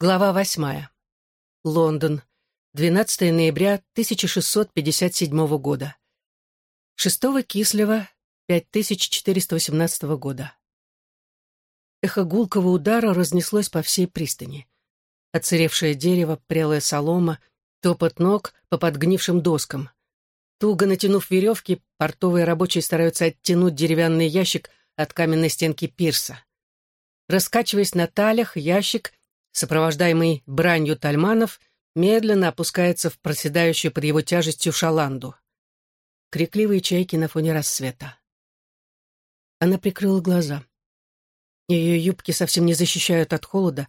Глава восьмая. Лондон. 12 ноября 1657 года. 6 Кислева 5418 года. Эхо гулкого удара разнеслось по всей пристани. Оцаревшее дерево, прелая солома, топот ног по подгнившим доскам. Туго натянув веревки, портовые рабочие стараются оттянуть деревянный ящик от каменной стенки пирса. Раскачиваясь на талях, ящик сопровождаемый бранью тальманов, медленно опускается в проседающую под его тяжестью шаланду. Крикливые чайки на фоне рассвета. Она прикрыла глаза. Ее юбки совсем не защищают от холода,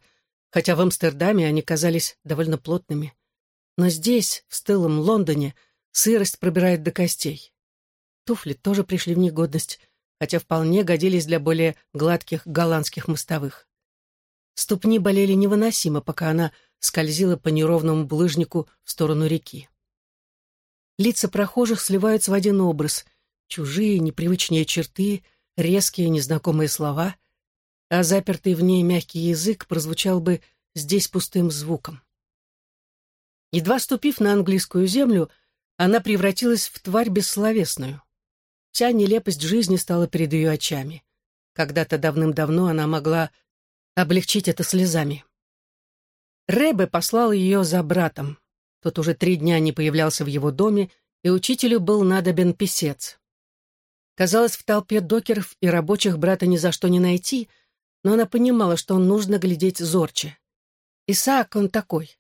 хотя в Амстердаме они казались довольно плотными. Но здесь, в стылом Лондоне, сырость пробирает до костей. Туфли тоже пришли в негодность, хотя вполне годились для более гладких голландских мостовых. Ступни болели невыносимо, пока она скользила по неровному булыжнику в сторону реки. Лица прохожих сливаются в один образ. Чужие, непривычные черты, резкие, незнакомые слова, а запертый в ней мягкий язык прозвучал бы здесь пустым звуком. Едва ступив на английскую землю, она превратилась в тварь бессловесную. Вся нелепость жизни стала перед ее очами. Когда-то давным-давно она могла облегчить это слезами. Рэбе послал ее за братом. Тот уже три дня не появлялся в его доме, и учителю был надобен писец. Казалось, в толпе докеров и рабочих брата ни за что не найти, но она понимала, что он нужно глядеть зорче. Исаак он такой.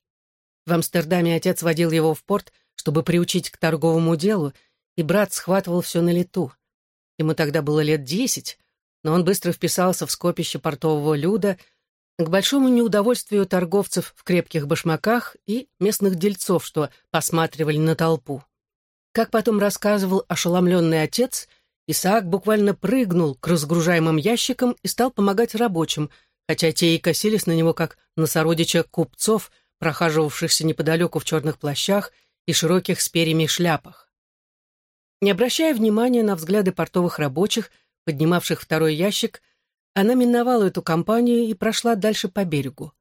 В Амстердаме отец водил его в порт, чтобы приучить к торговому делу, и брат схватывал все на лету. Ему тогда было лет десять, но он быстро вписался в скопище портового люда, к большому неудовольствию торговцев в крепких башмаках и местных дельцов, что посматривали на толпу. Как потом рассказывал ошеломленный отец, Исаак буквально прыгнул к разгружаемым ящикам и стал помогать рабочим, хотя те и косились на него, как на сородича купцов, прохаживавшихся неподалеку в черных плащах и широких с перьями шляпах. Не обращая внимания на взгляды портовых рабочих, поднимавших второй ящик, она миновала эту компанию и прошла дальше по берегу.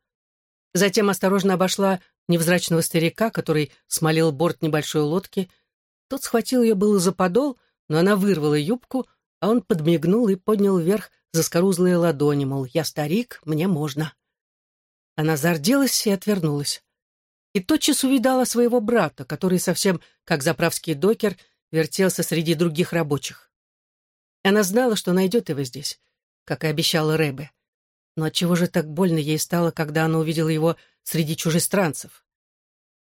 Затем осторожно обошла невзрачного старика, который смолил борт небольшой лодки. Тот схватил ее было за подол, но она вырвала юбку, а он подмигнул и поднял вверх заскорузлые ладони, мол, я старик, мне можно. Она зарделась и отвернулась. И тотчас увидала своего брата, который совсем, как заправский докер, вертелся среди других рабочих. Она знала, что найдет его здесь, как и обещала Рэбе. Но отчего же так больно ей стало, когда она увидела его среди чужестранцев?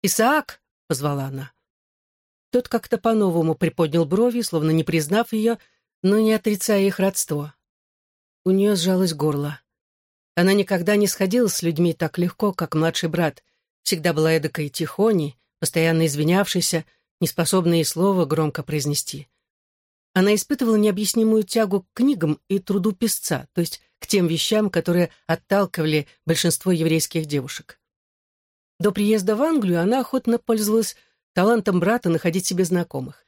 «Исаак!» — позвала она. Тот как-то по-новому приподнял брови, словно не признав ее, но не отрицая их родство. У нее сжалось горло. Она никогда не сходила с людьми так легко, как младший брат, всегда была эдакой тихоней, постоянно извинявшейся, неспособной и слова громко произнести. Она испытывала необъяснимую тягу к книгам и труду писца, то есть к тем вещам, которые отталкивали большинство еврейских девушек. До приезда в Англию она охотно пользовалась талантом брата находить себе знакомых.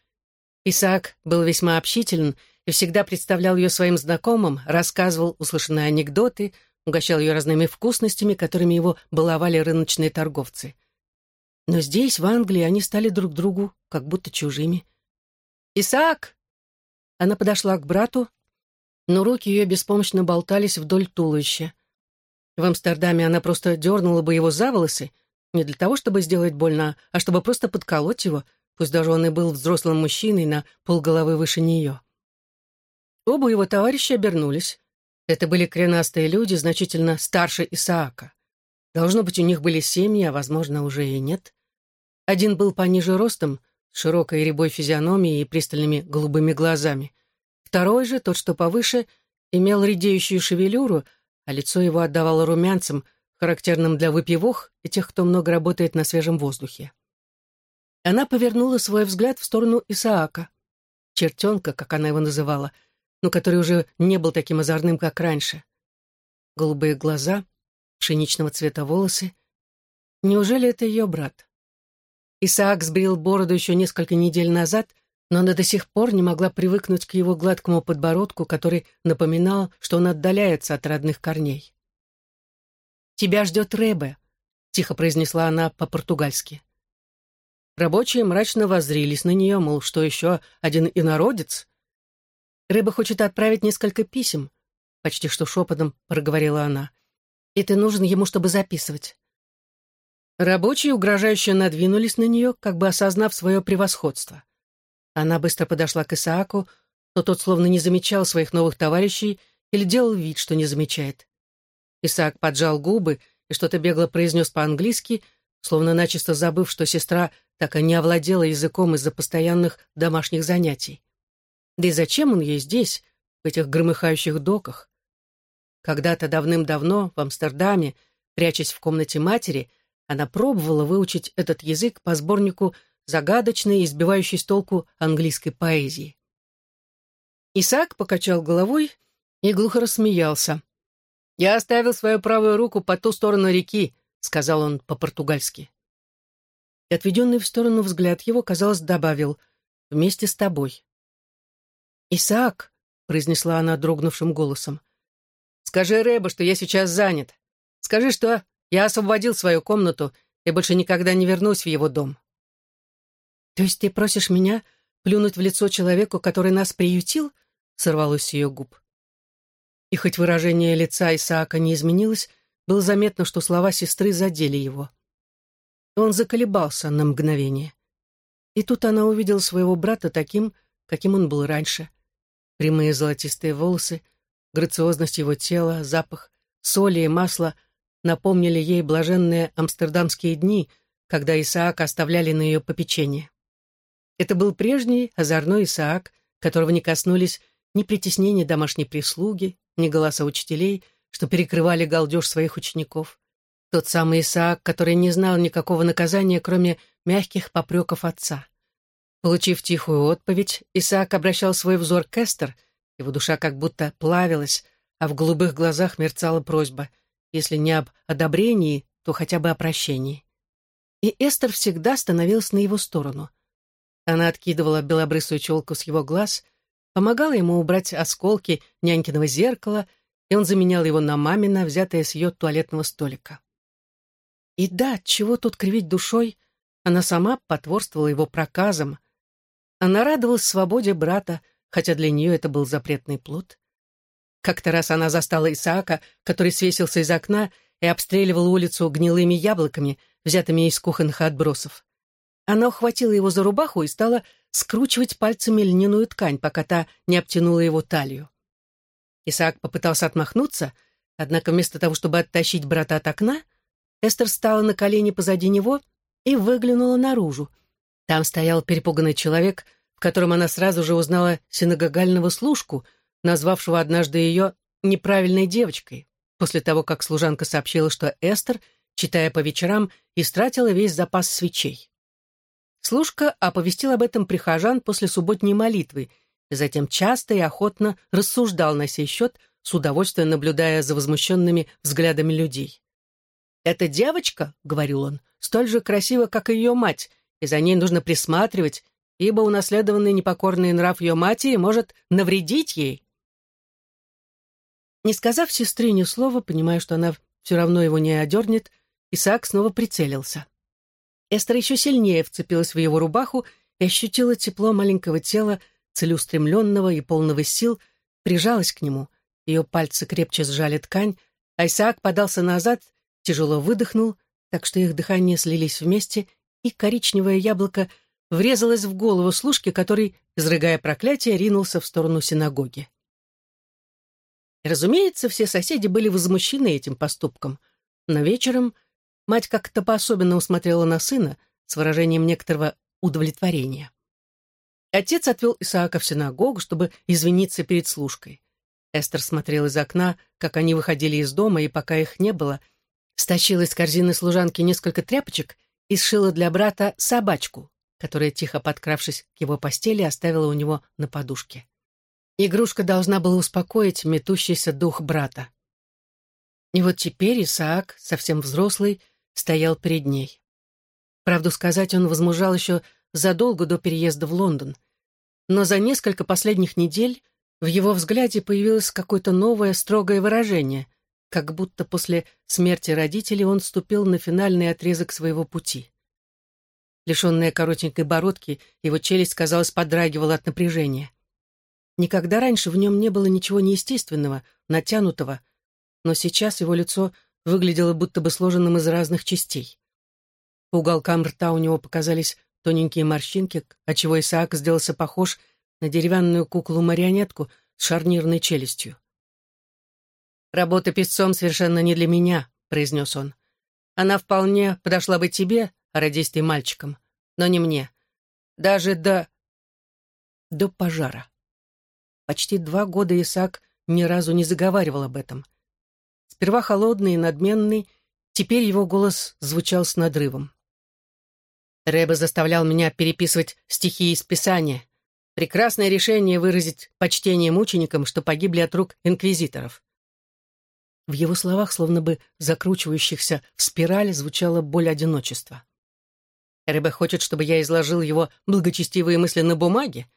Исаак был весьма общителен и всегда представлял ее своим знакомым, рассказывал услышанные анекдоты, угощал ее разными вкусностями, которыми его баловали рыночные торговцы. Но здесь, в Англии, они стали друг другу как будто чужими. «Исаак!» Она подошла к брату, но руки ее беспомощно болтались вдоль туловища. В Амстердаме она просто дернула бы его за волосы, не для того, чтобы сделать больно, а чтобы просто подколоть его, пусть даже он и был взрослым мужчиной на полголовы выше нее. Оба его товарища обернулись. Это были кренастые люди, значительно старше Исаака. Должно быть, у них были семьи, а, возможно, уже и нет. Один был пониже ростом, широкой рябой физиономией и пристальными голубыми глазами. Второй же, тот, что повыше, имел редеющую шевелюру, а лицо его отдавало румянцем, характерным для выпивох и тех, кто много работает на свежем воздухе. Она повернула свой взгляд в сторону Исаака, чертенка, как она его называла, но который уже не был таким озорным, как раньше. Голубые глаза, пшеничного цвета волосы. Неужели это ее брат? Исаак сбрил бороду еще несколько недель назад, но она до сих пор не могла привыкнуть к его гладкому подбородку, который напоминал, что он отдаляется от родных корней. «Тебя ждет Ребе», тихо произнесла она по-португальски. Рабочие мрачно воззрились на нее, мол, что еще один инородец? Рыба хочет отправить несколько писем, почти что шепотом проговорила она. И ты нужен ему, чтобы записывать. Рабочие угрожающе надвинулись на нее, как бы осознав свое превосходство. Она быстро подошла к Исааку, но тот словно не замечал своих новых товарищей или делал вид, что не замечает. Исаак поджал губы и что-то бегло произнес по-английски, словно начисто забыв, что сестра так и не овладела языком из-за постоянных домашних занятий. Да и зачем он ей здесь, в этих громыхающих доках? Когда-то давным-давно в Амстердаме, прячась в комнате матери, она пробовала выучить этот язык по сборнику загадочной и избивающей с толку английской поэзии. Исаак покачал головой и глухо рассмеялся. «Я оставил свою правую руку по ту сторону реки», — сказал он по-португальски. И отведенный в сторону взгляд его, казалось, добавил «вместе с тобой». «Исаак», — произнесла она дрогнувшим голосом, — «скажи Рэбу, что я сейчас занят. Скажи, что я освободил свою комнату и больше никогда не вернусь в его дом». «То есть ты просишь меня плюнуть в лицо человеку, который нас приютил?» — сорвалось с ее губ. И хоть выражение лица Исаака не изменилось, было заметно, что слова сестры задели его. Он заколебался на мгновение. И тут она увидела своего брата таким, каким он был раньше. Прямые золотистые волосы, грациозность его тела, запах соли и масла напомнили ей блаженные амстердамские дни, когда Исаак оставляли на ее попечение. Это был прежний озорной Исаак, которого не коснулись ни притеснения домашней прислуги, ни голоса учителей, что перекрывали галдеж своих учеников. Тот самый Исаак, который не знал никакого наказания, кроме мягких попреков отца. Получив тихую отповедь, Исаак обращал свой взор к Эстер, его душа как будто плавилась, а в голубых глазах мерцала просьба, если не об одобрении, то хотя бы о прощении. И Эстер всегда становилась на его сторону. Она откидывала белобрысую челку с его глаз, помогала ему убрать осколки нянькиного зеркала, и он заменял его на мамина, взятое с ее туалетного столика. И да, чего тут кривить душой, она сама потворствовала его проказам. Она радовалась свободе брата, хотя для нее это был запретный плод. Как-то раз она застала Исаака, который свесился из окна и обстреливал улицу гнилыми яблоками, взятыми из кухонных отбросов. Она ухватила его за рубаху и стала скручивать пальцами льняную ткань, пока та не обтянула его талию. Исаак попытался отмахнуться, однако вместо того, чтобы оттащить брата от окна, Эстер стала на колени позади него и выглянула наружу. Там стоял перепуганный человек, в котором она сразу же узнала синагогального служку, назвавшего однажды ее неправильной девочкой, после того, как служанка сообщила, что Эстер, читая по вечерам, истратила весь запас свечей. Служка оповестил об этом прихожан после субботней молитвы и затем часто и охотно рассуждал на сей счет, с удовольствием наблюдая за возмущенными взглядами людей. «Эта девочка, — говорил он, — столь же красива, как и ее мать, и за ней нужно присматривать, ибо унаследованный непокорный нрав ее матери может навредить ей». Не сказав сестре ни слова, понимая, что она все равно его не одернет, Исаак снова прицелился. Эстер еще сильнее вцепилась в его рубаху и ощутила тепло маленького тела, целеустремленного и полного сил, прижалась к нему. Ее пальцы крепче сжали ткань, а Исаак подался назад, тяжело выдохнул, так что их дыхания слились вместе, и коричневое яблоко врезалось в голову служки, который, изрыгая проклятие, ринулся в сторону синагоги. Разумеется, все соседи были возмущены этим поступком, но вечером Мать как-то по-особенному смотрела на сына с выражением некоторого удовлетворения. Отец отвел Исаака в синагогу, чтобы извиниться перед служкой. Эстер смотрела из окна, как они выходили из дома, и пока их не было, стащила из корзины служанки несколько тряпочек и сшила для брата собачку, которая, тихо подкравшись к его постели, оставила у него на подушке. Игрушка должна была успокоить метущийся дух брата. И вот теперь Исаак, совсем взрослый, стоял перед ней. Правду сказать, он возмужал еще задолго до переезда в Лондон. Но за несколько последних недель в его взгляде появилось какое-то новое строгое выражение, как будто после смерти родителей он ступил на финальный отрезок своего пути. Лишенная коротенькой бородки, его челюсть, казалось, подрагивала от напряжения. Никогда раньше в нем не было ничего неестественного, натянутого, но сейчас его лицо выглядело будто бы сложенным из разных частей. По уголкам рта у него показались тоненькие морщинки, отчего Исаак сделался похож на деревянную куклу-марионетку с шарнирной челюстью. «Работа песцом совершенно не для меня», — произнес он. «Она вполне подошла бы тебе, родись ты мальчиком, но не мне. Даже до... до пожара». Почти два года Исаак ни разу не заговаривал об этом. Сперва холодный и надменный, теперь его голос звучал с надрывом. Рэба заставлял меня переписывать стихи из Писания. Прекрасное решение выразить почтение мученикам, что погибли от рук инквизиторов. В его словах, словно бы закручивающихся в спираль, звучала боль одиночества. Рэбе хочет, чтобы я изложил его благочестивые мысли на бумаге?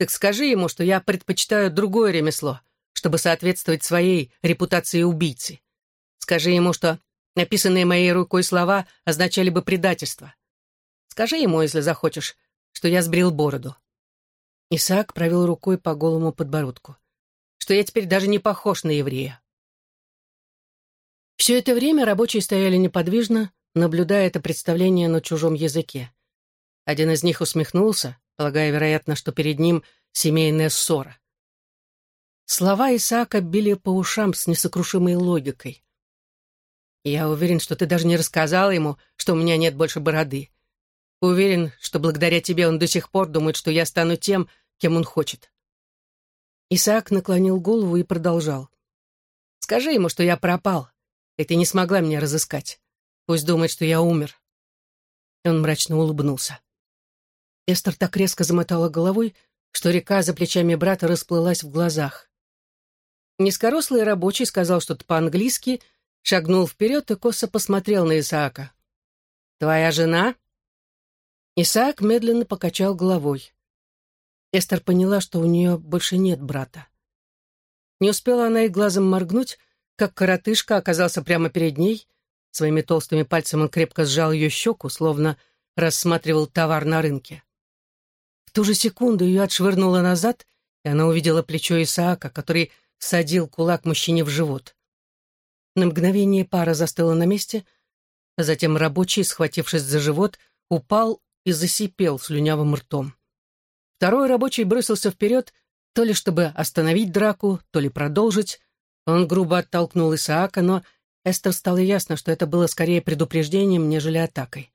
Так скажи ему, что я предпочитаю другое ремесло, чтобы соответствовать своей репутации убийцы. Скажи ему, что написанные моей рукой слова означали бы предательство. Скажи ему, если захочешь, что я сбрил бороду. Исаак провел рукой по голому подбородку. Что я теперь даже не похож на еврея. Все это время рабочие стояли неподвижно, наблюдая это представление на чужом языке. Один из них усмехнулся, полагая, вероятно, что перед ним семейная ссора. Слова Исаака били по ушам с несокрушимой логикой. «Я уверен, что ты даже не рассказал ему, что у меня нет больше бороды. Уверен, что благодаря тебе он до сих пор думает, что я стану тем, кем он хочет». Исаак наклонил голову и продолжал. «Скажи ему, что я пропал, и ты не смогла меня разыскать. Пусть думает, что я умер». Он мрачно улыбнулся. Эстер так резко замотала головой, что река за плечами брата расплылась в глазах. Низкорослый рабочий сказал что-то по-английски, шагнул вперед и косо посмотрел на Исаака. «Твоя жена?» Исаак медленно покачал головой. Эстер поняла, что у нее больше нет брата. Не успела она и глазом моргнуть, как коротышка оказался прямо перед ней. Своими толстыми пальцами он крепко сжал ее щеку, словно рассматривал товар на рынке. В ту же секунду ее отшвырнуло назад, и она увидела плечо Исаака, который садил кулак мужчине в живот. На мгновение пара застыла на месте, а затем рабочий, схватившись за живот, упал и засипел слюнявым ртом. Второй рабочий бросился вперед, то ли чтобы остановить драку, то ли продолжить, он грубо оттолкнул Исаака, но Эстер стало ясно, что это было скорее предупреждением, нежели атакой.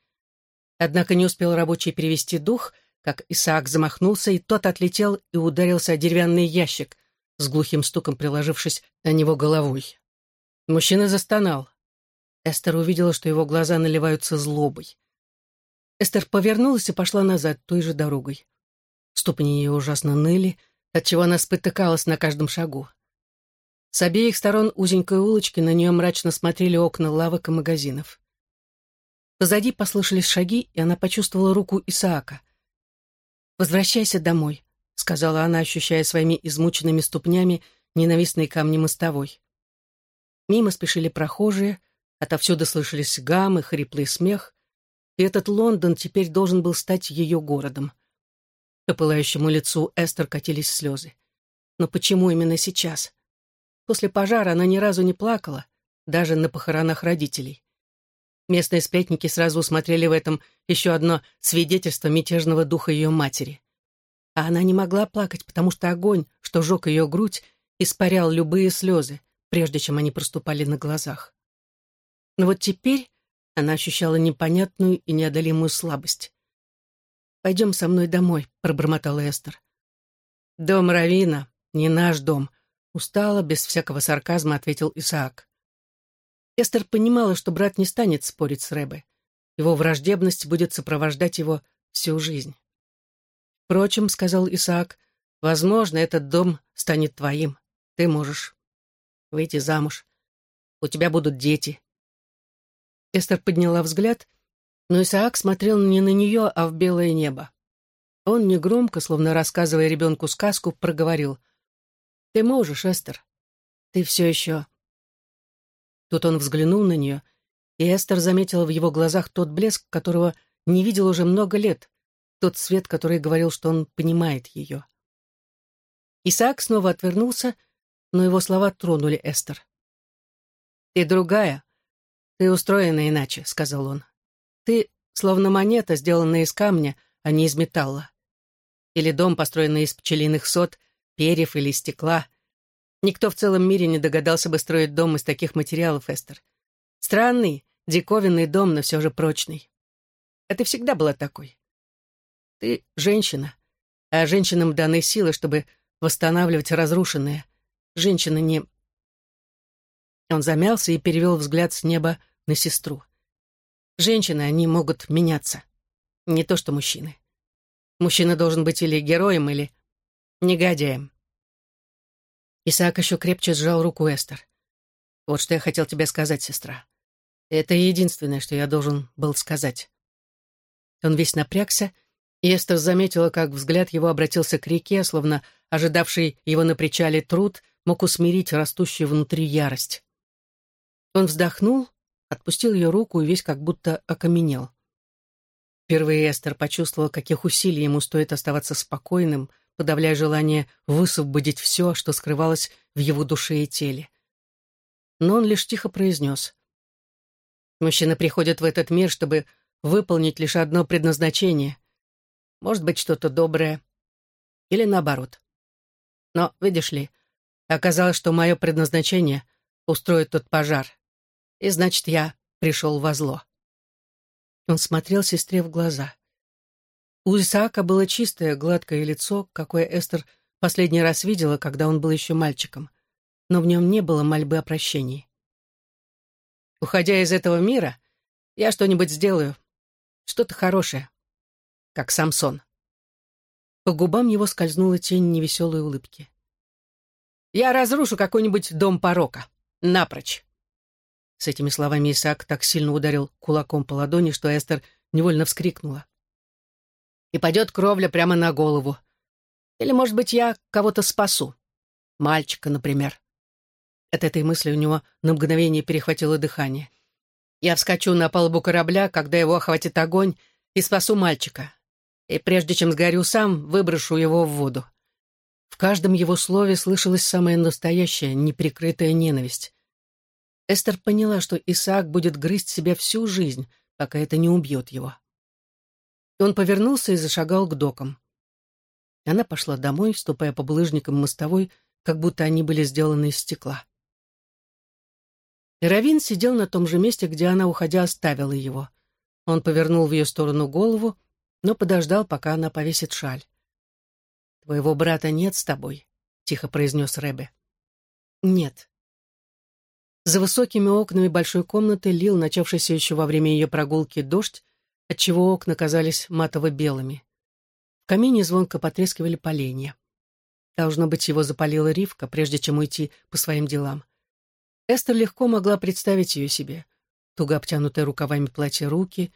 Однако не успел рабочий перевести дух, как Исаак замахнулся, и тот отлетел и ударился о деревянный ящик, с глухим стуком приложившись на него головой. Мужчина застонал. Эстер увидела, что его глаза наливаются злобой. Эстер повернулась и пошла назад той же дорогой. Ступни ее ужасно ныли, отчего она спотыкалась на каждом шагу. С обеих сторон узенькой улочки на нее мрачно смотрели окна лавок и магазинов. Позади послышались шаги, и она почувствовала руку Исаака. «Возвращайся домой», — сказала она, ощущая своими измученными ступнями ненавистные камни мостовой. Мимо спешили прохожие, отовсюду слышались гаммы, хриплый смех, и этот Лондон теперь должен был стать ее городом. По пылающему лицу Эстер катились слезы. Но почему именно сейчас? После пожара она ни разу не плакала, даже на похоронах родителей. Местные сплетники сразу усмотрели в этом еще одно свидетельство мятежного духа ее матери. А она не могла плакать, потому что огонь, что жег ее грудь, испарял любые слезы, прежде чем они проступали на глазах. Но вот теперь она ощущала непонятную и неодолимую слабость. «Пойдем со мной домой», — пробормотала Эстер. «Дом Равина, не наш дом», Устало, без всякого сарказма, ответил Исаак. Эстер понимала, что брат не станет спорить с Рэбе. Его враждебность будет сопровождать его всю жизнь. «Впрочем, — сказал Исаак, — возможно, этот дом станет твоим. Ты можешь выйти замуж. У тебя будут дети». Эстер подняла взгляд, но Исаак смотрел не на нее, а в белое небо. Он негромко, словно рассказывая ребенку сказку, проговорил — ты можешь, Эстер. Ты все еще Тут он взглянул на нее, и Эстер заметила в его глазах тот блеск, которого не видел уже много лет, тот свет, который говорил, что он понимает ее. Исаак снова отвернулся, но его слова тронули Эстер. «Ты другая. Ты устроена иначе», — сказал он. «Ты словно монета, сделанная из камня, а не из металла. Или дом, построенный из пчелиных сот, перьев или стекла. Никто в целом мире не догадался бы строить дом из таких материалов, Эстер. Странный, диковинный дом, но все же прочный. Это всегда была такой. Ты женщина, а женщинам даны силы, чтобы восстанавливать разрушенное. Женщина не... Он замялся и перевел взгляд с неба на сестру. Женщины, они могут меняться. Не то что мужчины. Мужчина должен быть или героем, или негодяем. Исаак еще крепче сжал руку Эстер. «Вот что я хотел тебе сказать, сестра. Это единственное, что я должен был сказать». Он весь напрягся, и Эстер заметила, как взгляд его обратился к реке, словно ожидавший его на причале труд мог усмирить растущую внутри ярость. Он вздохнул, отпустил ее руку и весь как будто окаменел. Впервые Эстер почувствовала, каких усилий ему стоит оставаться спокойным, подавляя желание высвободить все, что скрывалось в его душе и теле. Но он лишь тихо произнес. «Мужчина приходит в этот мир, чтобы выполнить лишь одно предназначение. Может быть, что-то доброе. Или наоборот. Но, видишь ли, оказалось, что мое предназначение — устроить тот пожар. И значит, я пришел во зло». Он смотрел сестре в глаза. У Исаака было чистое, гладкое лицо, какое Эстер последний раз видела, когда он был еще мальчиком, но в нем не было мольбы о прощении. «Уходя из этого мира, я что-нибудь сделаю, что-то хорошее, как Самсон». По губам его скользнула тень невеселой улыбки. «Я разрушу какой-нибудь дом порока. Напрочь. С этими словами Исаак так сильно ударил кулаком по ладони, что Эстер невольно вскрикнула. «И пойдет кровля прямо на голову. Или, может быть, я кого-то спасу. Мальчика, например». От этой мысли у него на мгновение перехватило дыхание. «Я вскочу на палубу корабля, когда его охватит огонь, и спасу мальчика. И прежде чем сгорю сам, выброшу его в воду». В каждом его слове слышалась самая настоящая, неприкрытая ненависть. Эстер поняла, что Исаак будет грызть себя всю жизнь, пока это не убьет его. Он повернулся и зашагал к докам. Она пошла домой, ступая по булыжникам мостовой, как будто они были сделаны из стекла. Равин сидел на том же месте, где она, уходя, оставила его. Он повернул в ее сторону голову, но подождал, пока она повесит шаль. «Твоего брата нет с тобой», — тихо произнес Рэбе. «Нет», за высокими окнами большой комнаты лил начавшийся еще во время ее прогулки дождь, отчего окна казались матово-белыми. В камине звонко потрескивали поленья. Должно быть, его запалила Ривка, прежде чем уйти по своим делам. Эстер легко могла представить ее себе. Туго обтянутые рукавами платья руки,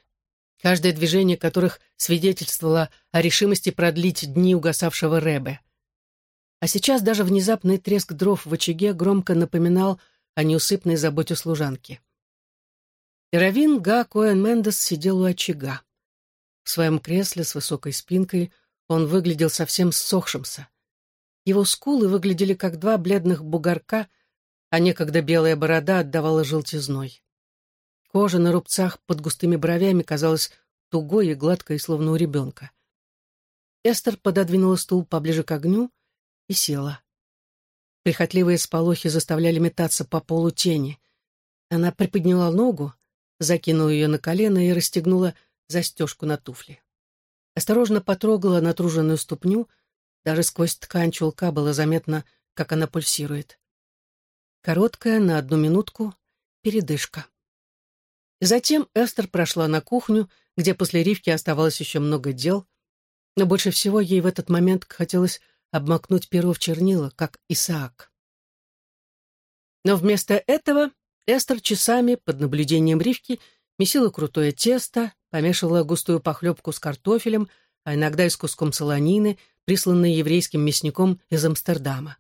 каждое движение которых свидетельствовало о решимости продлить дни угасавшего Рэбе. А сейчас даже внезапный треск дров в очаге громко напоминал о неусыпной заботе служанки. Равин Га Коэн Мендес сидел у очага. В своем кресле с высокой спинкой он выглядел совсем ссохшимся. Его скулы выглядели как два бледных бугорка, а некогда белая борода отдавала желтизной. Кожа на рубцах под густыми бровями казалась тугой и гладкой, словно у ребенка. Эстер пододвинула стул поближе к огню и села. Прихотливые сполохи заставляли метаться по полу тени. Она приподняла ногу, закинула ее на колено и расстегнула застежку на туфли. Осторожно потрогала натруженную ступню, даже сквозь ткань чулка было заметно, как она пульсирует. Короткая, на одну минутку, передышка. Затем Эстер прошла на кухню, где после Ривки оставалось еще много дел, но больше всего ей в этот момент хотелось обмакнуть перо в чернила, как Исаак. Но вместо этого Эстер часами под наблюдением Ривки месила крутое тесто, помешивала густую похлебку с картофелем, а иногда и с куском солонины, присланной еврейским мясником из Амстердама.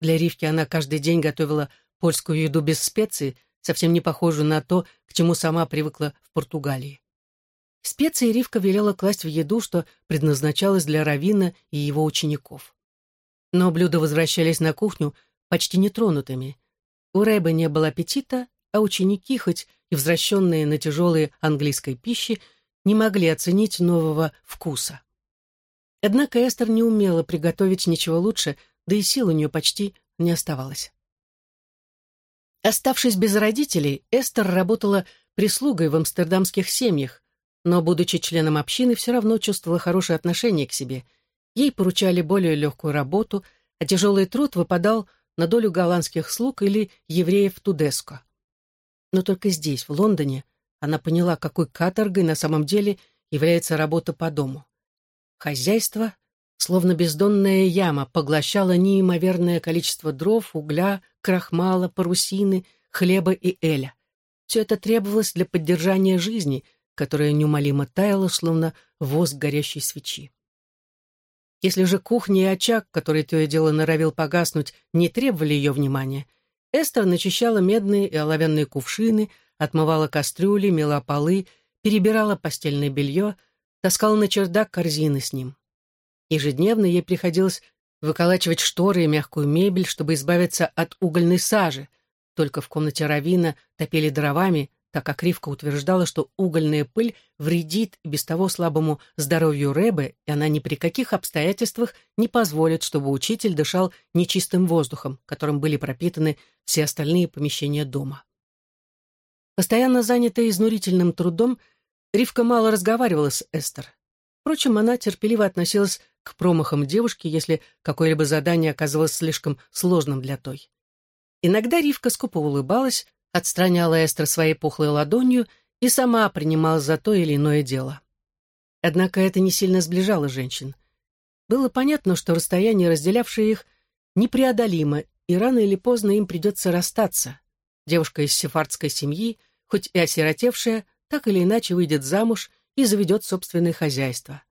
Для Ривки она каждый день готовила польскую еду без специй, совсем не похожую на то, к чему сама привыкла в Португалии. Специи Ривка велела класть в еду, что предназначалось для Равина и его учеников. Но блюда возвращались на кухню почти нетронутыми. У Рэба не было аппетита, а ученики, хоть и возвращенные на тяжелые английской пищи, не могли оценить нового вкуса. Однако Эстер не умела приготовить ничего лучше, да и сил у нее почти не оставалось. Оставшись без родителей, Эстер работала прислугой в амстердамских семьях, но, будучи членом общины, все равно чувствовала хорошее отношение к себе. Ей поручали более легкую работу, а тяжелый труд выпадал на долю голландских слуг или евреев Тудеско. Но только здесь, в Лондоне, она поняла, какой каторгой на самом деле является работа по дому. Хозяйство, словно бездонная яма, поглощало неимоверное количество дров, угля, крахмала, парусины, хлеба и эля. Все это требовалось для поддержания жизни, которая неумолимо таяла, словно воск горящей свечи. Если же кухня и очаг, который то и дело норовил погаснуть, не требовали ее внимания, Эстер начищала медные и оловянные кувшины, отмывала кастрюли, мела полы, перебирала постельное белье, таскала на чердак корзины с ним. Ежедневно ей приходилось выколачивать шторы и мягкую мебель, чтобы избавиться от угольной сажи. Только в комнате Равина топили дровами, так как Ривка утверждала, что угольная пыль вредит без того слабому здоровью Рэбе, и она ни при каких обстоятельствах не позволит, чтобы учитель дышал нечистым воздухом, которым были пропитаны все остальные помещения дома. Постоянно занятая изнурительным трудом, Ривка мало разговаривала с Эстер. Впрочем, она терпеливо относилась к промахам девушки, если какое-либо задание оказывалось слишком сложным для той. Иногда Ривка скупо улыбалась, отстраняла Эстер своей пухлой ладонью и сама принималась за то или иное дело. Однако это не сильно сближало женщин. Было понятно, что расстояние, разделявшее их, непреодолимо, и рано или поздно им придется расстаться. Девушка из сефардской семьи, хоть и осиротевшая, так или иначе выйдет замуж и заведет собственное хозяйство.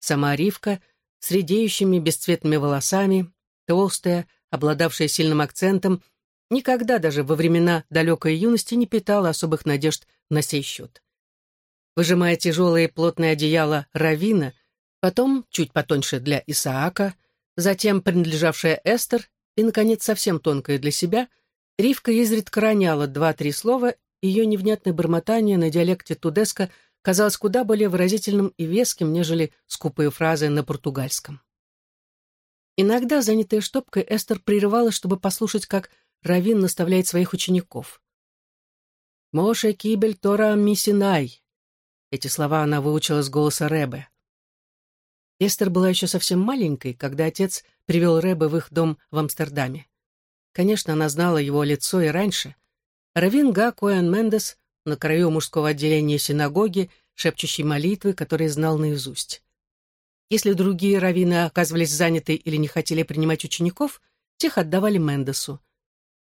Сама Ривка с редеющими бесцветными волосами, толстая, обладавшая сильным акцентом, никогда даже во времена далекой юности не питала особых надежд на сей счет. Выжимая тяжелое плотное одеяло Равина, потом, чуть потоньше для Исаака, затем принадлежавшая Эстер и, наконец, совсем тонкая для себя, Ривка изредка роняла два-три слова, ее невнятное бормотание на диалекте Тудеска казалось куда более выразительным и веским, нежели скупые фразы на португальском. Иногда, занятая штопкой, Эстер прерывалась, чтобы послушать, как Равин наставляет своих учеников. «Моше кибель Тора мисинай». Эти слова она выучила с голоса Рэбе. Эстер была еще совсем маленькой, когда отец привел Рэбе в их дом в Амстердаме. Конечно, она знала его лицо и раньше. Равин Га Коэн Мендес на краю мужского отделения синагоги, шепчущей молитвы, которые знал наизусть. Если другие раввины оказывались заняты или не хотели принимать учеников, тех отдавали Мендесу.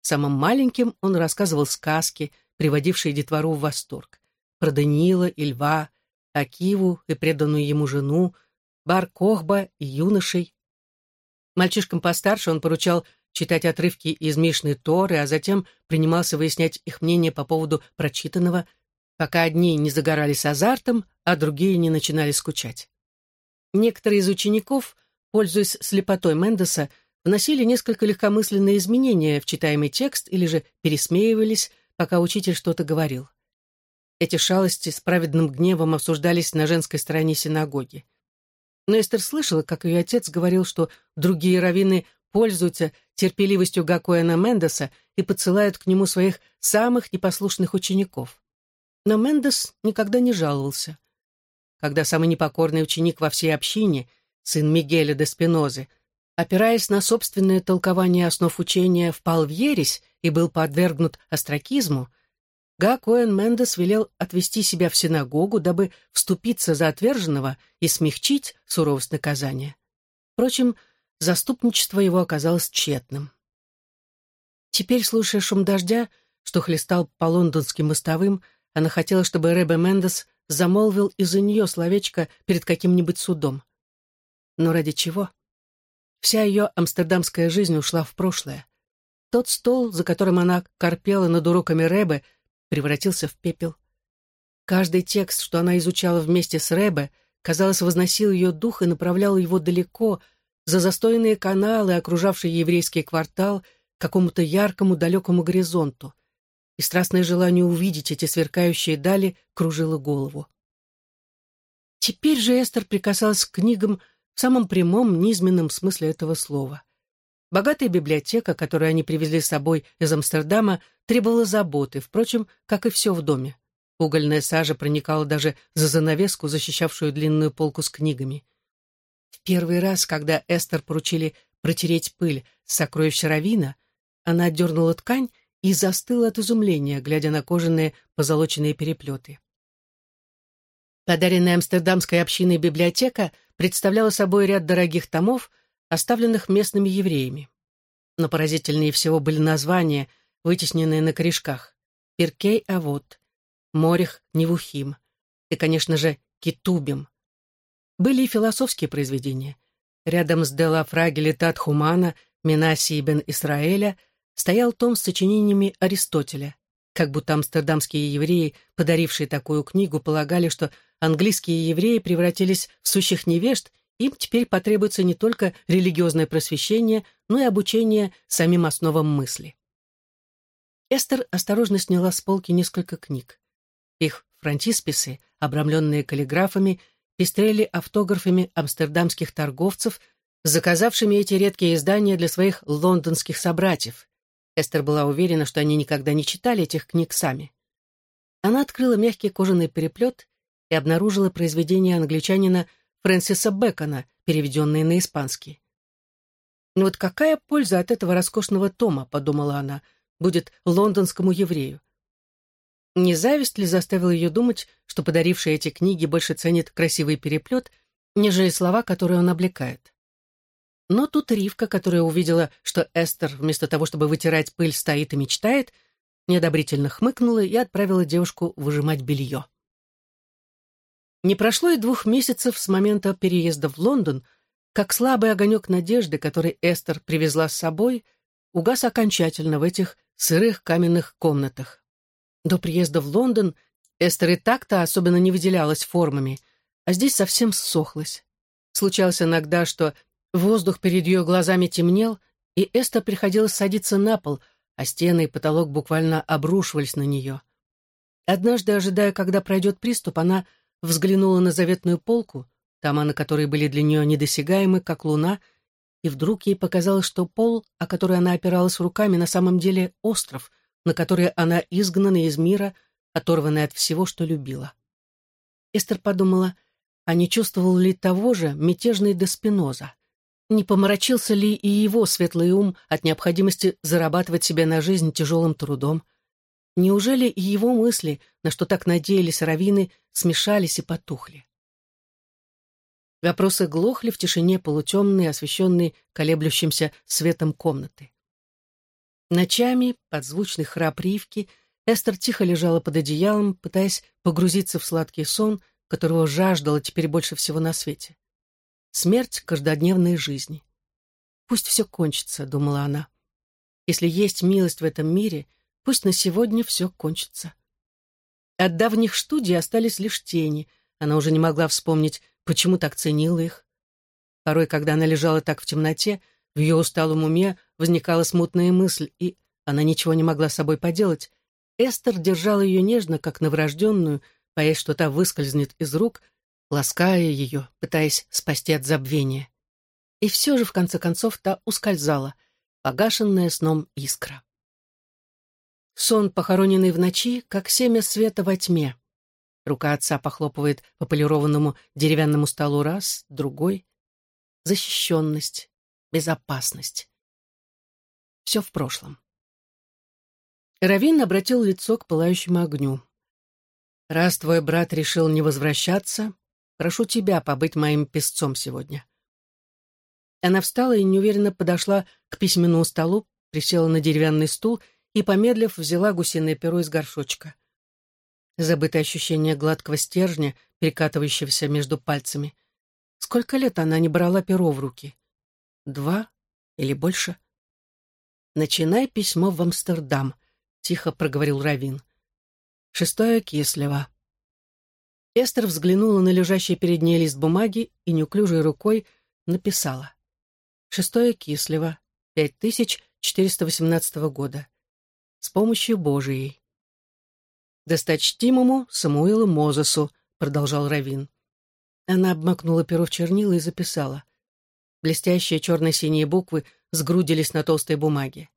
Самым маленьким он рассказывал сказки, приводившие детвору в восторг. Про Даниила и Льва, Акиву и преданную ему жену, Бар Кохба и юношей. Мальчишкам постарше он поручал читать отрывки из Мишны Торы, а затем принимался выяснять их мнение по поводу прочитанного, пока одни не загорались азартом, а другие не начинали скучать. Некоторые из учеников, пользуясь слепотой Мендеса, вносили несколько легкомысленные изменения в читаемый текст или же пересмеивались, пока учитель что-то говорил. Эти шалости с праведным гневом обсуждались на женской стороне синагоги. Но Эстер слышала, как ее отец говорил, что другие раввины пользуются терпеливостью Гакуэна Мендеса и подсылают к нему своих самых непослушных учеников. Но Мендес никогда не жаловался. Когда самый непокорный ученик во всей общине, сын Мигеля де Спинозы, опираясь на собственное толкование основ учения, впал в ересь и был подвергнут остракизму, Га Коэн Мендес велел отвести себя в синагогу, дабы вступиться за отверженного и смягчить суровость наказания. Впрочем, заступничество его оказалось тщетным. Теперь, слушая шум дождя, что хлестал по лондонским мостовым, она хотела, чтобы Рэбе Мендес замолвил из-за нее словечко перед каким-нибудь судом. Но ради чего? Вся ее амстердамская жизнь ушла в прошлое. Тот стол, за которым она корпела над уроками Рэбе, превратился в пепел. Каждый текст, что она изучала вместе с Рэбе, казалось, возносил ее дух и направлял его далеко, за застойные каналы, окружавшие еврейский квартал, к какому-то яркому далекому горизонту. И страстное желание увидеть эти сверкающие дали кружило голову. Теперь же Эстер прикасалась к книгам в самом прямом, низменном смысле этого слова. Богатая библиотека, которую они привезли с собой из Амстердама, требовала заботы, впрочем, как и все в доме. Угольная сажа проникала даже за занавеску, защищавшую длинную полку с книгами. В первый раз, когда Эстер поручили протереть пыль с сокровища Равина, она отдернула ткань и застыла от изумления, глядя на кожаные позолоченные переплеты. Подаренная амстердамской общиной библиотека представляла собой ряд дорогих томов, оставленных местными евреями. Но поразительнее всего были названия, вытесненные на корешках. Перкей Авод, Морих Невухим и, конечно же, Китубим. Были и философские произведения. Рядом с Дела Фрагеля Татхумана, Минасии бен Исраэля стоял том с сочинениями Аристотеля. Как будто амстердамские евреи, подарившие такую книгу, полагали, что английские евреи превратились в сущих невежд, им теперь потребуется не только религиозное просвещение, но и обучение самим основам мысли. Эстер осторожно сняла с полки несколько книг. Их фронтисписы, обрамленные каллиграфами, пестрели автографами амстердамских торговцев, заказавшими эти редкие издания для своих лондонских собратьев. Эстер была уверена, что они никогда не читали этих книг сами. Она открыла мягкий кожаный переплет и обнаружила произведение англичанина Фрэнсиса Бэкона, переведенное на испанский. «Ну вот какая польза от этого роскошного тома, — подумала она, — будет лондонскому еврею? Не зависть ли заставила ее думать, что подаривший эти книги больше ценит красивый переплет, нежели слова, которые он облекает? Но тут Ривка, которая увидела, что Эстер, вместо того, чтобы вытирать пыль, стоит и мечтает, неодобрительно хмыкнула и отправила девушку выжимать белье. Не прошло и двух месяцев с момента переезда в Лондон, как слабый огонек надежды, который Эстер привезла с собой, угас окончательно в этих сырых каменных комнатах. До приезда в Лондон Эстер и так-то особенно не выделялась формами, а здесь совсем ссохлась. Случалось иногда, что Воздух перед ее глазами темнел, и Эста приходилось садиться на пол, а стены и потолок буквально обрушивались на нее. Однажды, ожидая, когда пройдет приступ, она взглянула на заветную полку, тома на которой были для нее недосягаемы, как луна, и вдруг ей показалось, что пол, о который она опиралась руками, на самом деле остров, на который она изгнана из мира, оторванная от всего, что любила. Эстер подумала, а не чувствовал ли того же мятежный Деспиноза? Не помрачился ли и его светлый ум от необходимости зарабатывать себе на жизнь тяжелым трудом? Неужели и его мысли, на что так надеялись раввины, смешались и потухли? Вопросы глохли в тишине полутемной, освещенной колеблющимся светом комнаты. Ночами, под звучный храп Ривки, Эстер тихо лежала под одеялом, пытаясь погрузиться в сладкий сон, которого жаждала теперь больше всего на свете. Смерть каждодневной жизни. «Пусть все кончится», — думала она. «Если есть милость в этом мире, пусть на сегодня все кончится». От давних студий остались лишь тени. Она уже не могла вспомнить, почему так ценила их. Порой, когда она лежала так в темноте, в ее усталом уме возникала смутная мысль, и она ничего не могла с собой поделать. Эстер держала ее нежно, как новорожденную, боясь, что та выскользнет из рук, лаская ее, пытаясь спасти от забвения. И все же, в конце концов, та ускользала, погашенная сном искра. Сон, похороненный в ночи, как семя света во тьме. Рука отца похлопывает по полированному деревянному столу раз, другой. Защищенность, безопасность. Все в прошлом. Равин обратил лицо к пылающему огню. «Раз твой брат решил не возвращаться, Прошу тебя побыть моим песцом сегодня». Она встала и неуверенно подошла к письменному столу, присела на деревянный стул и, помедлив, взяла гусиное перо из горшочка. Забытое ощущение гладкого стержня, перекатывающегося между пальцами. Сколько лет она не брала перо в руки? Два или больше? «Начинай письмо в Амстердам», — тихо проговорил Равин. «Шестое Кислева». Эстер взглянула на лежащий перед ней лист бумаги и неуклюжей рукой написала. «Шестое Кислева, 5418 года. С помощью Божией». «Досточтимому Самуилу Мозесу», — продолжал Равин. Она обмакнула перо в чернила и записала. Блестящие черно-синие буквы сгрудились на толстой бумаге.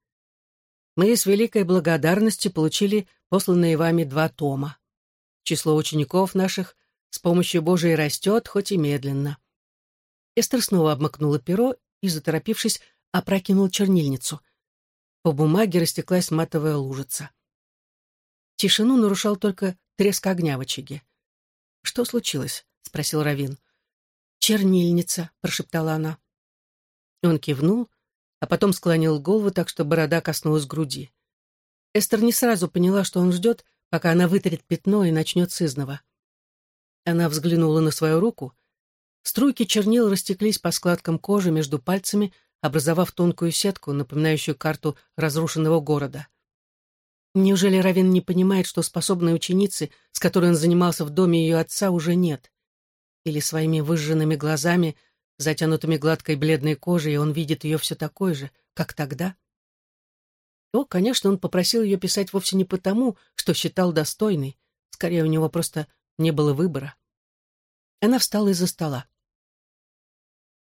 Мы с великой благодарностью получили посланные вами два тома. Число учеников наших с помощью Божией растет, хоть и медленно. Эстер снова обмакнула перо и, заторопившись, опрокинула чернильницу. По бумаге растеклась матовая лужица. Тишину нарушал только треск огня в очаге. «Что случилось?» — спросил Равин. «Чернильница», — прошептала она. Он кивнул, а потом склонил голову так, что борода коснулась груди. Эстер не сразу поняла, что он ждет, пока она вытрет пятно и начнет с изного. Она взглянула на свою руку. Струйки чернил растеклись по складкам кожи между пальцами, образовав тонкую сетку, напоминающую карту разрушенного города. Неужели Равин не понимает, что способной ученицы, с которой он занимался в доме ее отца, уже нет? Или своими выжженными глазами, затянутыми гладкой бледной кожей, он видит ее все такой же, как тогда? То, конечно, он попросил ее писать вовсе не потому, что считал достойной, скорее у него просто не было выбора. Она встала из-за стола.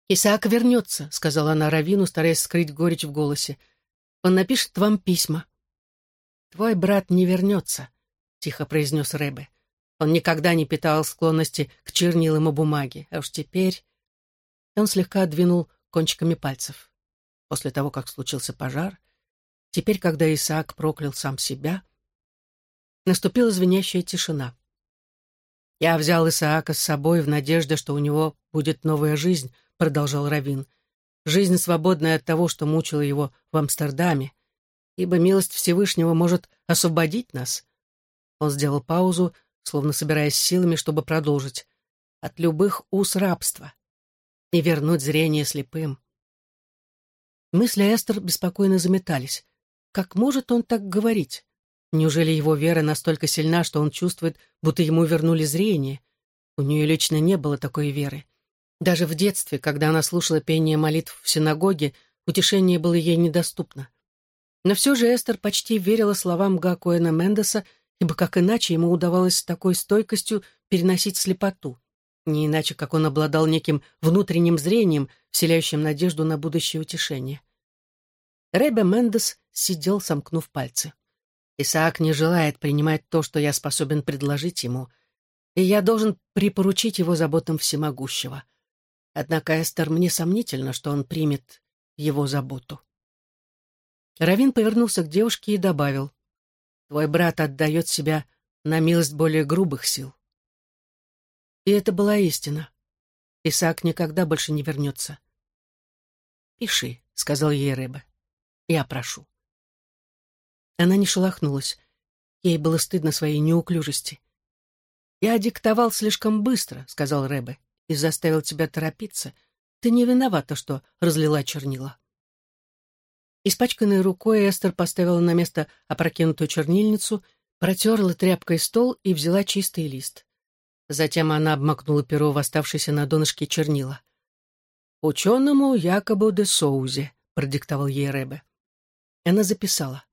«Исаак вернется», — сказала она Равину, стараясь скрыть горечь в голосе. «Он напишет вам письма». «Твой брат не вернется», — тихо произнес Рэбе. Он никогда не питал склонности к чернилам и бумаге, а уж теперь... Он слегка двинул кончиками пальцев. После того, как случился пожар, теперь, когда Исаак проклял сам себя, наступила звенящая тишина. «Я взял Исаака с собой в надежде, что у него будет новая жизнь», — продолжал Равин. «Жизнь, свободная от того, что мучила его в Амстердаме, ибо милость Всевышнего может освободить нас. Он сделал паузу, словно собираясь силами, чтобы продолжить. От любых уз рабства. И вернуть зрение слепым. Мысли Эстер беспокойно заметались. Как может он так говорить? Неужели его вера настолько сильна, что он чувствует, будто ему вернули зрение? У нее лично не было такой веры. Даже в детстве, когда она слушала пение молитв в синагоге, утешение было ей недоступно. Но все же Эстер почти верила словам Гакуэна Мендеса, ибо как иначе ему удавалось с такой стойкостью переносить слепоту. Не иначе, как он обладал неким внутренним зрением, вселяющим надежду на будущее утешение. Ребе Мендес сидел, сомкнув пальцы. «Исаак не желает принимать то, что я способен предложить ему, и я должен припоручить его заботам всемогущего. Однако, Эстер, мне сомнительно, что он примет его заботу». Равин повернулся к девушке и добавил, «Твой брат отдает себя на милость более грубых сил». И это была истина. Исаак никогда больше не вернется. «Пиши», — сказал ей Рэбе. «Я прошу». Она не шелохнулась. Ей было стыдно своей неуклюжести. «Я диктовал слишком быстро», — сказал Рэбе, «и заставил тебя торопиться. Ты не виновата, что разлила чернила». Испачканной рукой Эстер поставила на место опрокинутую чернильницу, протерла тряпкой стол и взяла чистый лист. Затем она обмакнула перо в оставшееся на донышке чернила. «Ученому Якобу де Соузе», — продиктовал ей Рэбе. Она записала.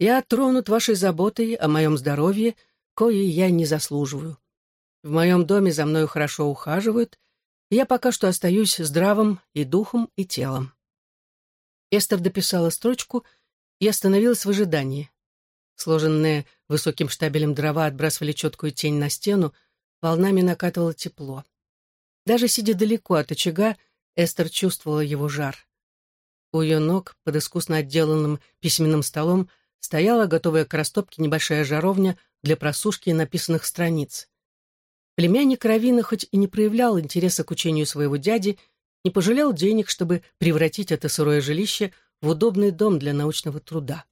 «Я тронут вашей заботой о моем здоровье, кое я не заслуживаю. В моем доме за мною хорошо ухаживают, и я пока что остаюсь здравым и духом, и телом. Эстер дописала строчку и остановилась в ожидании. Сложенные высоким штабелем дрова отбрасывали четкую тень на стену, волнами накатывало тепло. Даже сидя далеко от очага, Эстер чувствовала его жар. У ее ног, под искусно отделанным письменным столом, стояла, готовая к растопке, небольшая жаровня для просушки написанных страниц. Племянник Равина хоть и не проявлял интереса к учению своего дяди, не пожалел денег, чтобы превратить это сырое жилище в удобный дом для научного труда.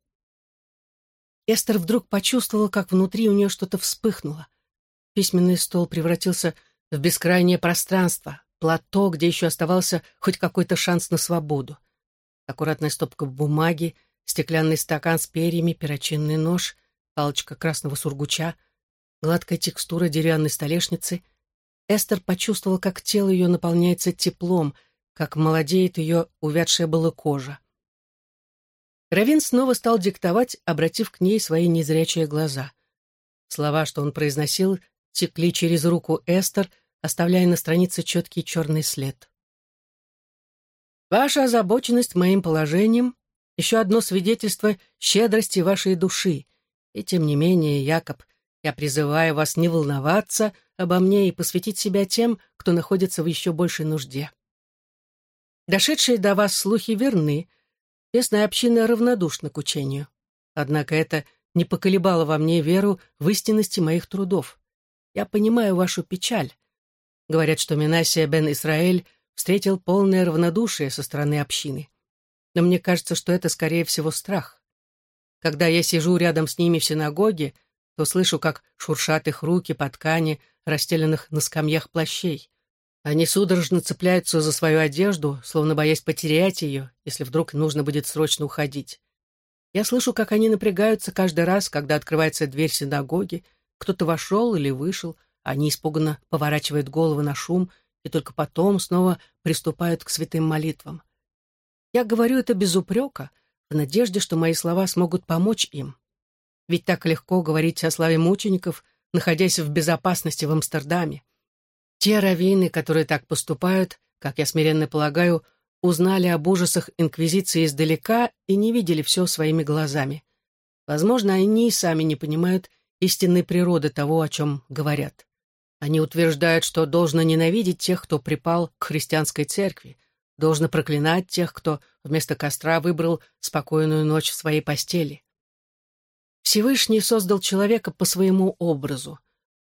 Эстер вдруг почувствовала, как внутри у нее что-то вспыхнуло. Письменный стол превратился в бескрайнее пространство, плато, где еще оставался хоть какой-то шанс на свободу. аккуратная стопка бумаги, стеклянный стакан с перьями, перочинный нож, палочка красного сургуча, гладкая текстура деревянной столешницы. Эстер почувствовала, как тело ее наполняется теплом, как молодеет ее увядшая была кожа. Равин снова стал диктовать, обратив к ней свои незрячие глаза. Слова, что он произносил, текли через руку Эстер, оставляя на странице четкий черный след. «Ваша озабоченность моим положением — еще одно свидетельство щедрости вашей души. И тем не менее, Якоб, я призываю вас не волноваться обо мне и посвятить себя тем, кто находится в еще большей нужде. Дошедшие до вас слухи верны, местная община равнодушна к учению. Однако это не поколебало во мне веру в истинности моих трудов. Я понимаю вашу печаль. Говорят, что Минасия бен Исраэль встретил полное равнодушие со стороны общины. Но мне кажется, что это, скорее всего, страх. Когда я сижу рядом с ними в синагоге, то слышу, как шуршат их руки по ткани, расстеленных на скамьях плащей. Они судорожно цепляются за свою одежду, словно боясь потерять ее, если вдруг нужно будет срочно уходить. Я слышу, как они напрягаются каждый раз, когда открывается дверь синагоги, кто-то вошел или вышел, они испуганно поворачивают головы на шум и только потом снова приступают к святым молитвам. Я говорю это без упрека, в надежде, что мои слова смогут помочь им. Ведь так легко говорить о славе мучеников, находясь в безопасности в Амстердаме. Те раввины, которые так поступают, как я смиренно полагаю, узнали об ужасах Инквизиции издалека и не видели все своими глазами. Возможно, они и сами не понимают истинной природы того, о чем говорят. Они утверждают, что должно ненавидеть тех, кто припал к христианской церкви, должно проклинать тех, кто вместо костра выбрал спокойную ночь в своей постели. Всевышний создал человека по своему образу.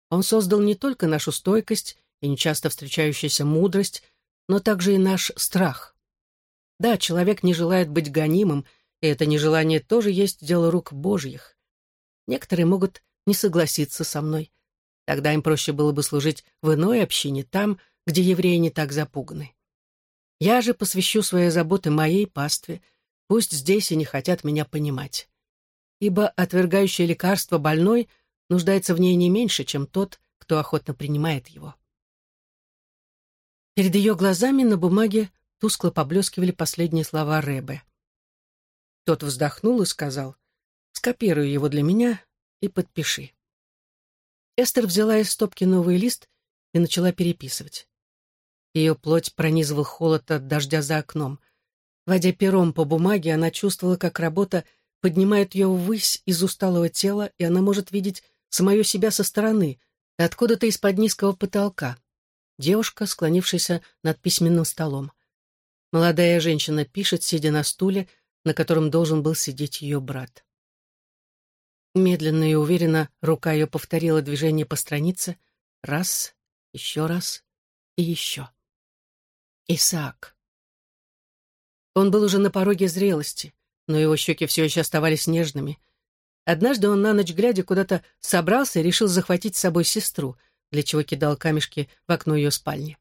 Он создал не только нашу стойкость и нечасто встречающуюся мудрость, но также и наш страх. Да, человек не желает быть гонимым, и это нежелание тоже есть дело рук Божьих. Некоторые могут не согласиться со мной. Тогда им проще было бы служить в иной общине, там, где евреи не так запуганы. Я же посвящу свои заботы моей пастве, пусть здесь и не хотят меня понимать. Ибо отвергающее лекарство больной нуждается в ней не меньше, чем тот, кто охотно принимает его. Перед ее глазами на бумаге тускло поблескивали последние слова Рэбе. Тот вздохнул и сказал, «Скопируй его для меня и подпиши». Эстер взяла из стопки новый лист и начала переписывать. Ее плоть пронизывал холод от дождя за окном. Водя пером по бумаге, она чувствовала, как работа поднимает ее ввысь из усталого тела, и она может видеть самое себя со стороны, откуда-то из-под низкого потолка. Девушка, склонившаяся над письменным столом. Молодая женщина пишет, сидя на стуле, на котором должен был сидеть ее брат. Медленно и уверенно рука ее повторила движение по странице. Раз, еще раз и еще. Исаак. Он был уже на пороге зрелости, но его щеки все еще оставались нежными. Однажды он на ночь глядя куда-то собрался и решил захватить с собой сестру, для чего кидал камешки в окно ее спальни.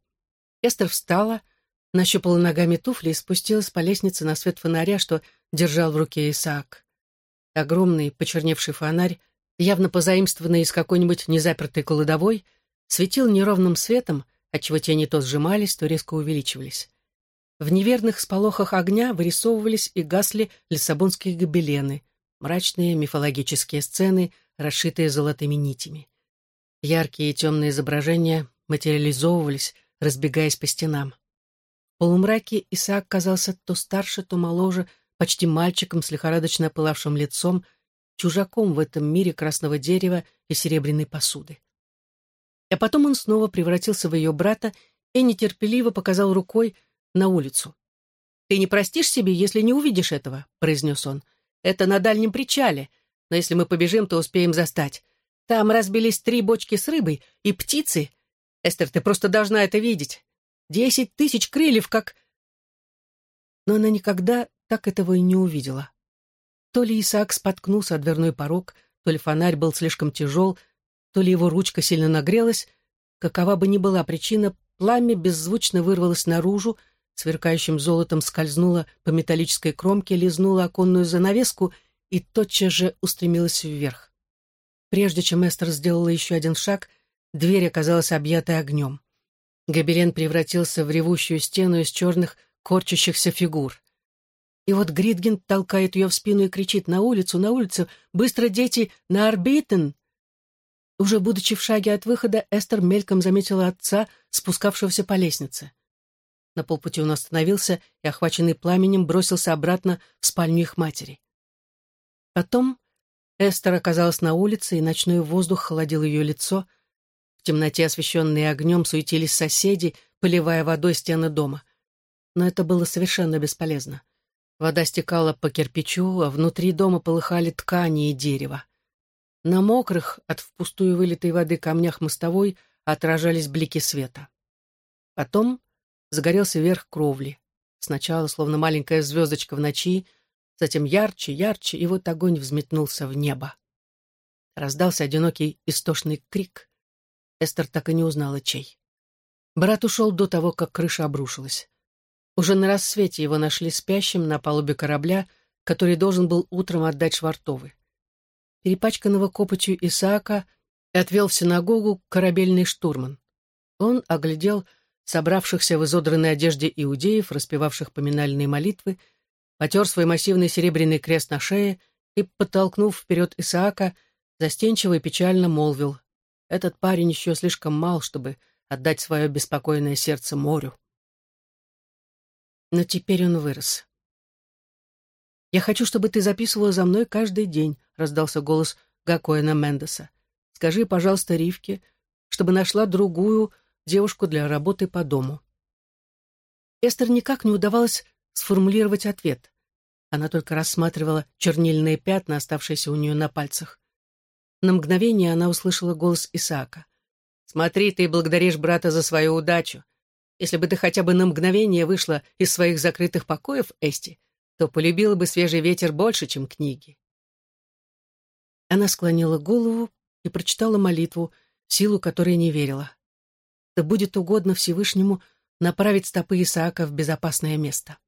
Эстер встала, нащупала ногами туфли и спустилась по лестнице на свет фонаря, что держал в руке Исаак. Огромный почерневший фонарь, явно позаимствованный из какой-нибудь незапертой кладовой, светил неровным светом, отчего тени то сжимались, то резко увеличивались. В неверных сполохах огня вырисовывались и гасли лиссабонские гобелены, мрачные мифологические сцены, расшитые золотыми нитями. Яркие и темные изображения материализовывались, разбегаясь по стенам. В полумраке Исаак казался то старше, то моложе, почти мальчиком с лихорадочно пылавшим лицом, чужаком в этом мире красного дерева и серебряной посуды. А потом он снова превратился в ее брата и нетерпеливо показал рукой на улицу. «Ты не простишь себе, если не увидишь этого», — произнес он. «Это на дальнем причале, но если мы побежим, то успеем застать. Там разбились три бочки с рыбой и птицы. Эстер, ты просто должна это видеть. Десять тысяч крыльев, как...» Но она никогда так этого и не увидела. То ли Исаак споткнулся о дверной порог, то ли фонарь был слишком тяжел, то ли его ручка сильно нагрелась, какова бы ни была причина, пламя беззвучно вырвалось наружу, сверкающим золотом скользнула по металлической кромке, лизнула оконную занавеску и тотчас же устремилась вверх. Прежде чем Эстер сделала еще один шаг, дверь оказалась объятой огнем. Гобелен превратился в ревущую стену из черных, корчащихся фигур. И вот Гридген толкает ее в спину и кричит «На улицу, на улицу! Быстро, дети, на орбитен!» Уже будучи в шаге от выхода, Эстер мельком заметила отца, спускавшегося по лестнице. На полпути он остановился и, охваченный пламенем, бросился обратно в спальню их матери. Потом Эстер оказалась на улице, и ночной воздух холодил ее лицо. В темноте, освещенные огнем, суетились соседи, поливая водой стены дома. Но это было совершенно бесполезно. Вода стекала по кирпичу, а внутри дома полыхали ткани и дерево. На мокрых, от впустую вылитой воды камнях мостовой отражались блики света. Потом загорелся верх кровли. Сначала, словно маленькая звездочка в ночи, затем ярче, ярче, и вот огонь взметнулся в небо. Раздался одинокий истошный крик. Эстер так и не узнала, чей. Брат ушел до того, как крыша обрушилась. Уже на рассвете его нашли спящим на палубе корабля, который должен был утром отдать Швартовы перепачканного копотью Исаака отвел в синагогу корабельный штурман. Он оглядел собравшихся в изодранной одежде иудеев, распевавших поминальные молитвы, потер свой массивный серебряный крест на шее и, подтолкнув вперед Исаака, застенчиво и печально молвил, «Этот парень еще слишком мал, чтобы отдать свое беспокойное сердце морю». Но теперь он вырос. «Я хочу, чтобы ты записывала за мной каждый день», — раздался голос Гакоэна Мендеса. «Скажи, пожалуйста, Ривке, чтобы нашла другую девушку для работы по дому». Эстер никак не удавалось сформулировать ответ. Она только рассматривала чернильные пятна, оставшиеся у нее на пальцах. На мгновение она услышала голос Исаака. «Смотри, ты благодаришь брата за свою удачу. Если бы ты хотя бы на мгновение вышла из своих закрытых покоев, Эсти, то полюбила бы свежий ветер больше, чем книги. Она склонила голову и прочитала молитву, силу которой не верила. Да будет угодно Всевышнему направить стопы Исаака в безопасное место.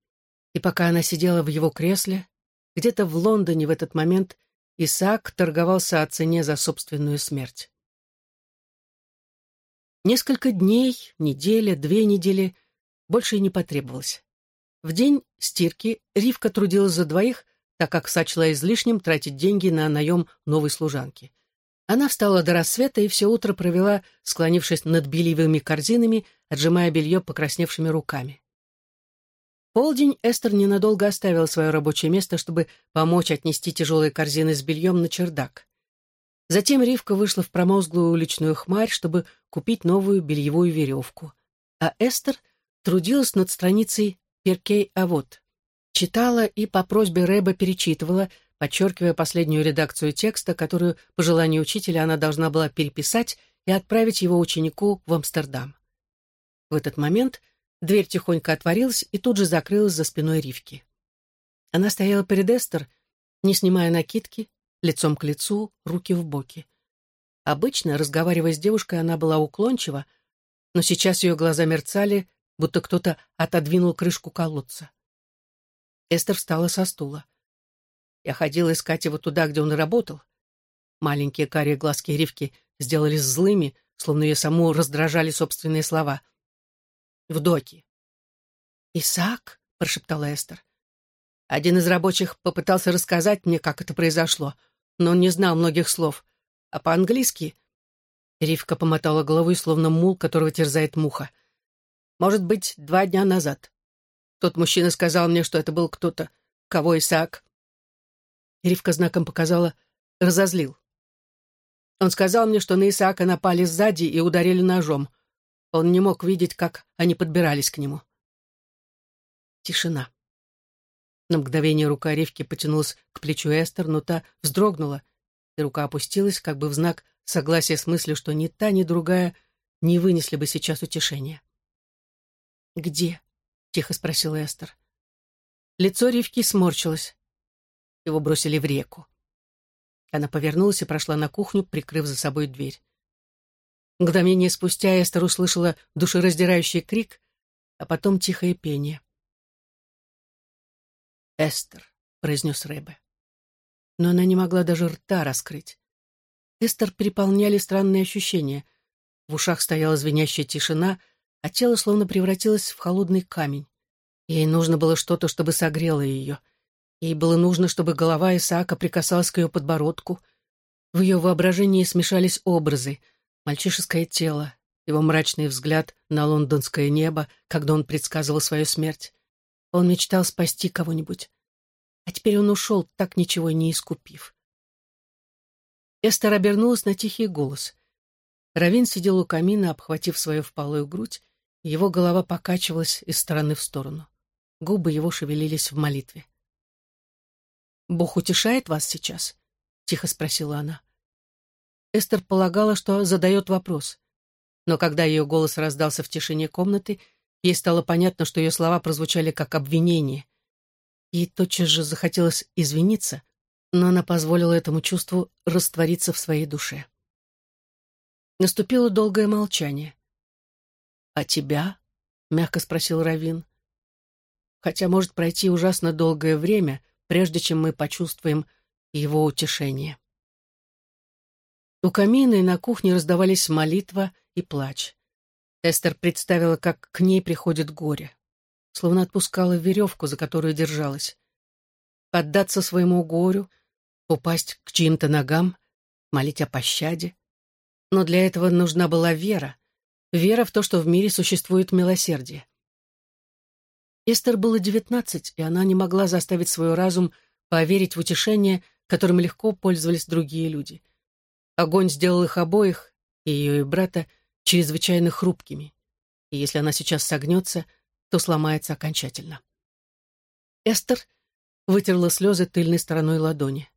И пока она сидела в его кресле, где-то в Лондоне в этот момент Исаак торговался о цене за собственную смерть. Несколько дней, неделя, две недели больше не потребовалось. В день стирки Ривка трудилась за двоих, так как сочла излишним тратить деньги на наем новой служанки. Она встала до рассвета и все утро провела, склонившись над бельевыми корзинами, отжимая белье покрасневшими руками. полдень Эстер ненадолго оставила свое рабочее место, чтобы помочь отнести тяжелые корзины с бельем на чердак. Затем Ривка вышла в промозглую уличную хмарь, чтобы купить новую бельевую веревку. А Эстер трудилась над страницей Перкей Авод. Читала и по просьбе Рэба перечитывала, подчеркивая последнюю редакцию текста, которую, по желанию учителя, она должна была переписать и отправить его ученику в Амстердам. В этот момент дверь тихонько отворилась и тут же закрылась за спиной Ривки. Она стояла перед Эстер, не снимая накидки, лицом к лицу, руки в боки. Обычно, разговаривая с девушкой, она была уклончива, но сейчас ее глаза мерцали, будто кто-то отодвинул крышку колодца. Эстер встала со стула. Я ходила искать его туда, где он работал. Маленькие карие глазки Ривки сделались злыми, словно ее саму раздражали собственные слова. В доке. «Исаак?» — прошептала Эстер. Один из рабочих попытался рассказать мне, как это произошло, но он не знал многих слов. А по-английски... Ривка помотала головой, словно мул, которого терзает муха. Может быть, два дня назад. Тот мужчина сказал мне, что это был кто-то, кого Исаак. Ривка знаком показала, разозлил. Он сказал мне, что на Исаака напали сзади и ударили ножом. Он не мог видеть, как они подбирались к нему. Тишина. На мгновение рука Ривки потянулась к плечу Эстер, но та вздрогнула, и рука опустилась, как бы в знак согласия с мыслью, что ни та, ни другая не вынесли бы сейчас утешения. «Где?» — тихо спросила Эстер. Лицо Ривки сморщилось. Его бросили в реку. Она повернулась и прошла на кухню, прикрыв за собой дверь. Мгновение спустя Эстер услышала душераздирающий крик, а потом тихое пение. «Эстер», — произнес Рэбе. Но она не могла даже рта раскрыть. Эстер переполняли странные ощущения. В ушах стояла звенящая тишина, а тело словно превратилось в холодный камень. Ей нужно было что-то, чтобы согрело ее. Ей было нужно, чтобы голова Исаака прикасалась к ее подбородку. В ее воображении смешались образы. Мальчишеское тело, его мрачный взгляд на лондонское небо, когда он предсказывал свою смерть. Он мечтал спасти кого-нибудь. А теперь он ушел, так ничего не искупив. Эстер обернулась на тихий голос. Равин сидел у камина, обхватив свою впалую грудь, его голова покачивалась из стороны в сторону. Губы его шевелились в молитве. «Бог утешает вас сейчас?» — тихо спросила она. Эстер полагала, что задает вопрос. Но когда ее голос раздался в тишине комнаты, ей стало понятно, что ее слова прозвучали как обвинение. Ей тотчас же захотелось извиниться, но она позволила этому чувству раствориться в своей душе. Наступило долгое молчание. «А тебя?» — мягко спросил Равин. «Хотя может пройти ужасно долгое время, прежде чем мы почувствуем его утешение». У камина и на кухне раздавались молитва и плач. Эстер представила, как к ней приходит горе, словно отпускала веревку, за которую держалась. Поддаться своему горю — упасть к чьим-то ногам, молить о пощаде. Но для этого нужна была вера, вера в то, что в мире существует милосердие. Эстер было девятнадцать, и она не могла заставить свой разум поверить в утешение, которым легко пользовались другие люди. Огонь сделал их обоих, и ее и брата, чрезвычайно хрупкими. И если она сейчас согнется, то сломается окончательно. Эстер вытерла слезы тыльной стороной ладони.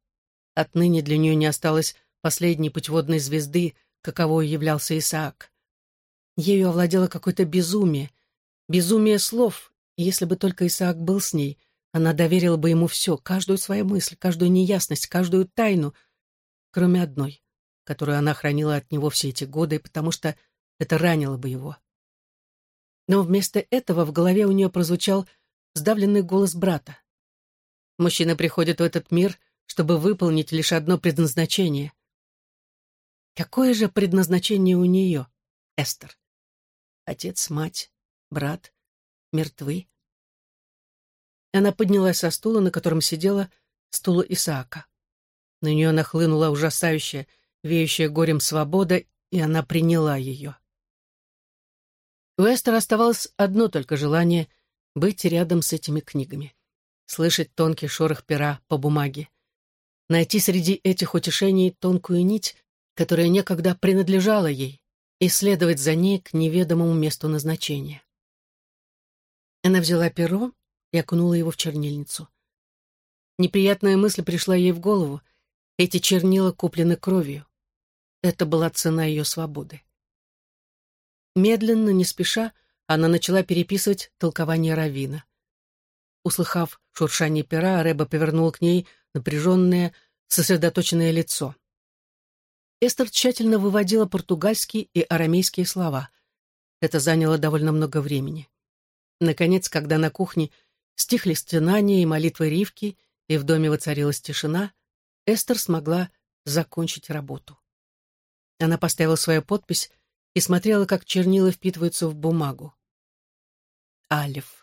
Отныне для нее не осталось последней путеводной звезды, каковой являлся Исаак. Ею овладело какое-то безумие, безумие слов, и если бы только Исаак был с ней, она доверила бы ему все, каждую свою мысль, каждую неясность, каждую тайну, кроме одной, которую она хранила от него все эти годы, потому что это ранило бы его. Но вместо этого в голове у нее прозвучал сдавленный голос брата. Мужчина приходит в этот мир — чтобы выполнить лишь одно предназначение. Какое же предназначение у нее, Эстер? Отец, мать, брат мертвы. Она поднялась со стула, на котором сидела, стула Исаака. На нее нахлынула ужасающая, веющая горем свобода, и она приняла ее. У Эстер оставалось одно только желание — быть рядом с этими книгами, слышать тонкий шорох пера по бумаге найти среди этих утешений тонкую нить, которая некогда принадлежала ей, и следовать за ней к неведомому месту назначения. Она взяла перо и окунула его в чернильницу. Неприятная мысль пришла ей в голову. Эти чернила куплены кровью. Это была цена ее свободы. Медленно, не спеша, она начала переписывать толкование Равина. Услыхав шуршание пера, Рэба повернул к ней напряженное, сосредоточенное лицо. Эстер тщательно выводила португальские и арамейские слова. Это заняло довольно много времени. Наконец, когда на кухне стихли стенания и молитвы Ривки, и в доме воцарилась тишина, Эстер смогла закончить работу. Она поставила свою подпись и смотрела, как чернила впитываются в бумагу. Алиф.